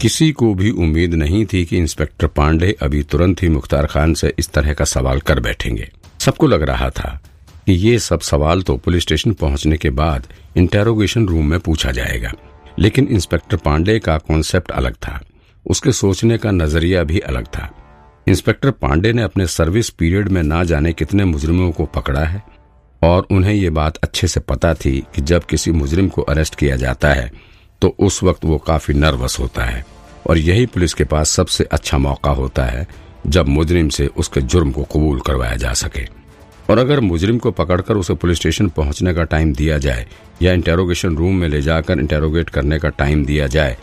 किसी को भी उम्मीद नहीं थी कि इंस्पेक्टर पांडे अभी तुरंत ही मुख्तार खान से इस तरह का सवाल कर बैठेंगे। सबको लग रहा था कि ये सब सवाल तो पुलिस स्टेशन पहुँचने के बाद इंटेरोगेशन रूम में पूछा जाएगा। लेकिन इंस्पेक्टर पांडे का कॉन्सेप्ट अलग था। उसके सोचने का नज़रिया भी अलग था। इंस्पेक्टर पांडे ने अपने सर्विस पीरियड में ना जाने कितने मुजरिमों को पकड़ा है और उन्हें ये बात अच्छे से पता थी कि जब किसी मुजरिम को अरेस्ट किया जाता है तो उस वक्त वो काफ़ी नर्वस होता है। और यही पुलिस के पास सबसे अच्छा मौका होता है, जब मुजरिम से उसके जुर्म को कबूल करवाया जा सके। और अगर मुजरिम को पकड़कर उसे पुलिस स्टेशन पहुँचने का टाइम दिया जाए, या इंटेरोगेशन रूम में ले जाकर इंटेरोगेट करने का टाइम दिया जाए,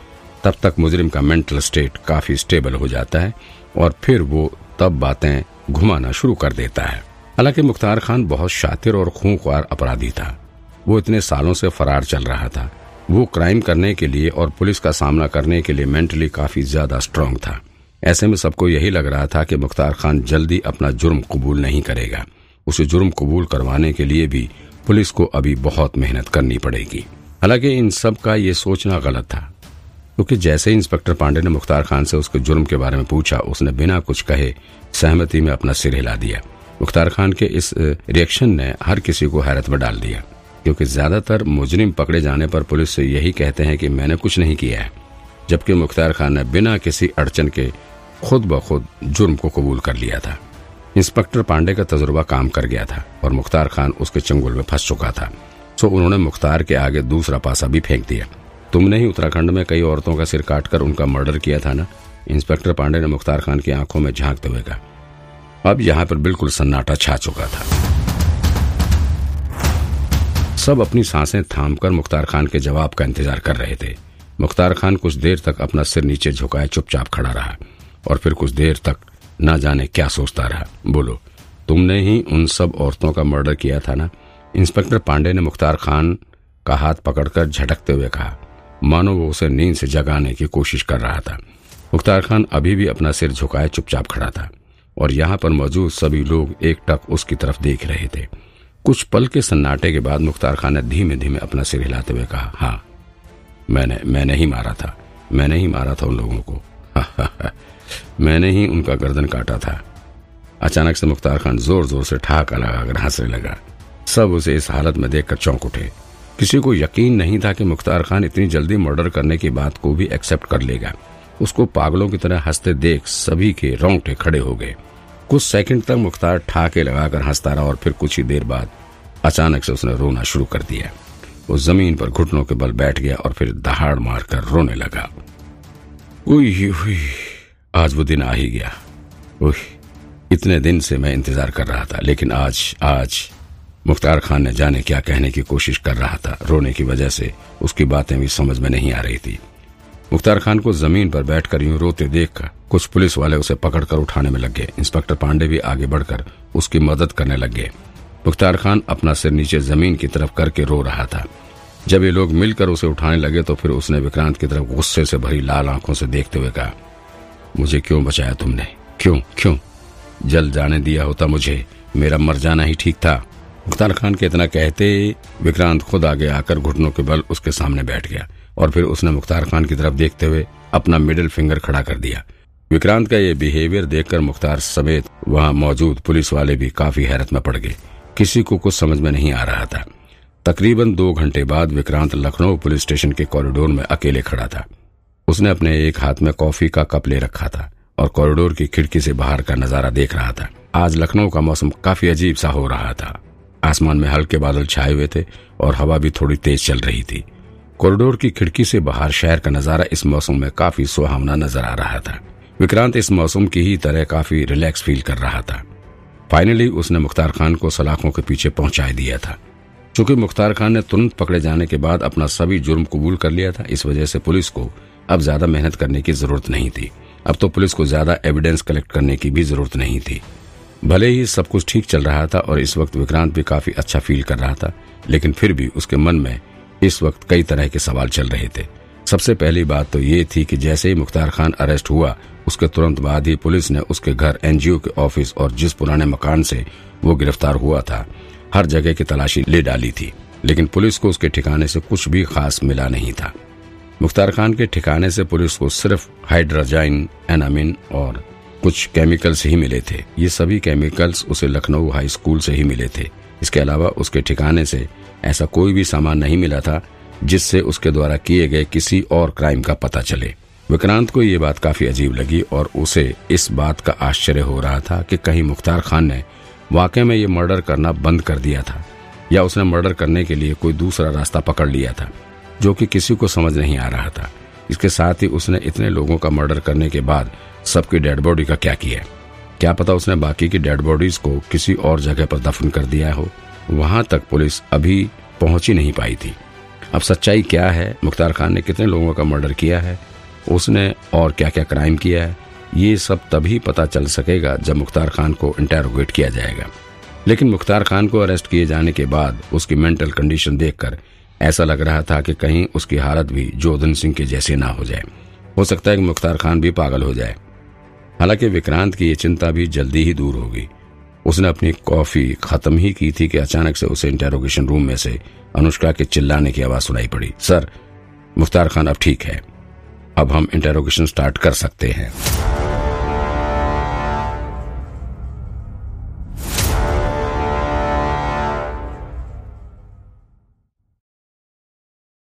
तब तक मुजरिम का मेंटल स्टेट काफ़ी स्टेबल हो जाता है, और फिर वो तब बातें घुमाना शुरू कर देता है। हालाँकि मुख्तार खान बहुत शातिर और खूंखार अपराधी था। वो इतने सालों से फरार चल रहा था। वो क्राइम करने के लिए और पुलिस का सामना करने के लिए मेंटली काफ़ी ज़्यादा स्ट्रांग था। ऐसे में सबको यही लग रहा था कि मुख्तार खान जल्दी अपना जुर्म कबूल नहीं करेगा। उसे जुर्म कबूल करवाने के लिए भी पुलिस को अभी बहुत मेहनत करनी पड़ेगी। हालाँकि इन सब का ये सोचना गलत था, क्योंकि जैसे ही इंस्पेक्टर पांडे ने मुख्तार खान से उसके जुर्म के बारे में पूछा, उसने बिना कुछ कहे सहमति में अपना सिर हिला दिया। मुख्तार खान के इस रिएक्शन ने हर किसी को हैरत में डाल दिया। क्योंकि ज़्यादातर मुजरिम पकड़े जाने पर पुलिस से यही कहते हैं कि मैंने कुछ नहीं किया है, जबकि मुख्तार खान ने बिना किसी अड़चन के खुद ब खुद जुर्म को कबूल कर लिया था। इंस्पेक्टर पांडे का तजुर्बा काम कर गया था और मुख्तार खान उसके चंगुल में फंस चुका था। सो उन्होंने मुख्तार के आगे दूसरा पासा भी फेंक दिया। तुमने ही उत्तराखंड में कई औरतों का सिर काटकर उनका मर्डर किया था ना? इंस्पेक्टर पांडे ने मुख्तार खान की आँखों में झांकते हुए कहा। अब यहाँ पर बिल्कुल सन्नाटा छा चुका था। सब अपनी साँसें थामकर मुख्तार खान के जवाब का इंतज़ार कर रहे थे। मुख्तार खान कुछ देर तक अपना सिर नीचे झुकाए चुपचाप खड़ा रहा और फिर कुछ देर तक न जाने क्या सोचता रहा। बोलो, तुमने ही उन सब औरतों का मर्डर किया था ना? इंस्पेक्टर पांडे ने मुख्तार खान का हाथ पकड़कर झटकते हुए कहा, मानो वो उसे नींद से जगाने की कोशिश कर रहा था। मुख्तार खान अभी भी अपना सिर झुकाए चुपचाप खड़ा था और यहाँ पर मौजूद सभी लोग एक टक उसकी तरफ़ देख रहे थे। कुछ पल के सन्नाटे के बाद मुख्तार खान ने धीमे धीमे अपना सिर हिलाते हुए कहा हाँ मैंने मैंने ही मारा था, मैंने ही मारा था उन लोगों को। मैंने ही उनका गर्दन काटा था। अचानक से मुख्तार खान ज़ोर ज़ोर से ठहाका लगाकर हंसने लगा। सब उसे इस हालत में देखकर चौंक उठे। किसी को यकीन नहीं था कि मुख्तार खान इतनी जल्दी मर्डर करने की बात को भी एक्सेप्ट कर लेगा। उसको पागलों की तरह हँसते देख सभी के रोंगटे खड़े हो गए। कुछ सेकंड तक मुख्तार ठाके लगाकर हंसता रहा और फिर कुछ ही देर बाद अचानक से उसने रोना शुरू कर दिया। वो ज़मीन पर घुटनों के बल बैठ गया और फिर दहाड़ मारकर रोने लगा। उई आज वो दिन आ ही गया। उह इतने दिन से मैं इंतज़ार कर रहा था, लेकिन आज आज मुख्तार खान ने जाने क्या कहने की कोशिश कर रहा था। रोने की वजह से उसकी बातें भी समझ में नहीं आ रही थी। मुख्तार खान को ज़मीन पर बैठकर यूँ रोते देखकर कुछ पुलिस वाले उसे पकड़कर उठाने में लग। गए इंस्पेक्टर पांडे भी आगे बढ़कर उसकी मदद करने लग। गए मुख्तार खान अपना सिर नीचे ज़मीन की तरफ़ करके रो रहा था। जब ये लोग मिलकर उसे उठाने लगे तो फिर उसने विक्रांत की तरफ़ गुस्से से भरी लाल आँखों से देखते हुए कहा, मुझे क्यों बचाया तुमने? क्यों क्यों? जल जाने दिया होता मुझे। मेरा मर जाना ही ठीक था। मुख्तार खान के इतना कहते विक्रांत खुद आगे आकर घुटनों के बल उसके सामने बैठ गया। और फिर उसने मुख्तार खान की तरफ़ देखते हुए अपना मिडिल फिंगर खड़ा कर दिया। विक्रांत का ये बिहेवियर देखकर मुख्तार समेत वहाँ मौजूद पुलिस वाले भी काफ़ी हैरत में पड़ गए। किसी को कुछ समझ में नहीं आ रहा था। तकरीबन दो घंटे बाद विक्रांत लखनऊ पुलिस स्टेशन के कॉरिडोर में अकेले खड़ा था। उसने अपने एक हाथ में कॉफ़ी का कप ले रखा था और कॉरिडोर की खिड़की से बाहर का नज़ारा देख रहा था। आज लखनऊ का मौसम काफ़ी अजीब सा हो रहा था। आसमान में हल्के बादल छाए हुए थे और हवा भी थोड़ी तेज चल रही थी। कॉरिडोर की खिड़की से बाहर शहर का नज़ारा इस मौसम में काफ़ी सुहावना नज़र आ रहा था। विक्रांत इस मौसम की ही तरह काफ़ी रिलैक्स फील कर रहा था। फाइनली उसने मुख्तार खान को सलाखों के पीछे पहुँचा दिया था। चूँकि मुख्तार खान ने तुरंत पकड़े जाने के बाद अपना सभी जुर्म कबूल कर लिया था, इस वजह से पुलिस को अब ज़्यादा मेहनत करने की ज़रूरत नहीं थी। अब तो पुलिस को ज़्यादा एविडेंस कलेक्ट करने की भी ज़रूरत नहीं थी। भले ही सब कुछ ठीक चल रहा था और इस वक्त विक्रांत भी काफ़ी अच्छा फील कर रहा था, लेकिन फिर भी उसके मन में इस वक्त कई तरह के सवाल चल रहे थे। सबसे पहली बात तो ये थी कि जैसे ही मुख्तार खान अरेस्ट हुआ, उसके तुरंत बाद ही पुलिस ने उसके घर एनजीओ के ऑफ़िस और जिस पुराने मकान से वो गिरफ़्तार हुआ था, हर जगह की तलाशी ले डाली थी। लेकिन पुलिस को उसके ठिकाने से कुछ भी खास मिला नहीं था। मुख्तार खान के ठिकाने से पुलिस को सिर्फ़ हाइड्रोजाइन, एनामिन और कुछ केमिकल्स ही मिले थे। ये सभी केमिकल्स उसे लखनऊ हाई स्कूल से ही मिले थे। इसके अलावा उसके ठिकाने से ऐसा कोई भी सामान नहीं मिला था, जिससे उसके द्वारा किए गए किसी और क्राइम का पता चले। विक्रांत को ये बात काफ़ी अजीब लगी और उसे इस बात का आश्चर्य हो रहा था कि कहीं मुख्तार खान ने वाकई में ये मर्डर करना बंद कर दिया था, या उसने मर्डर करने के लिए कोई दूसरा रास्ता पकड़ लिया था, जो कि किसी को समझ नहीं आ रहा था। इसके साथ ही उसने इतने लोगों का मर्डर करने के बाद सबकी डेड बॉडी का क्या किया? क्या पता उसने बाकी की डेड बॉडीज को किसी और जगह पर दफन कर दिया हो? वहाँ तक पुलिस अभी पहुँच ही नहीं पाई थी। अब सच्चाई क्या है? मुख्तार खान ने कितने लोगों का मर्डर किया है? उसने और क्या क्या क्राइम किया है? ये सब तभी पता चल सकेगा जब मुख्तार खान को इंटेरोगेट किया जाएगा। लेकिन मुख्तार खान को अरेस्ट किए जाने के बाद उसकी मेंटल कंडीशन देखकर ऐसा लग रहा था कि कहीं उसकी हालत भी जोधन सिंह के जैसे ना हो जाए। हो सकता है कि मुख्तार खान भी पागल हो जाए। हालाँकि विक्रांत की ये चिंता भी जल्दी ही दूर होगी उसने अपनी कॉफ़ी खत्म ही की थी कि अचानक से उसे इंटेरोगेशन रूम में से अनुष्का के चिल्लाने की आवाज़ सुनाई पड़ी। सर, मुख्तार खान, अब ठीक है। अब हम इंटेरोगेशन स्टार्ट कर सकते हैं।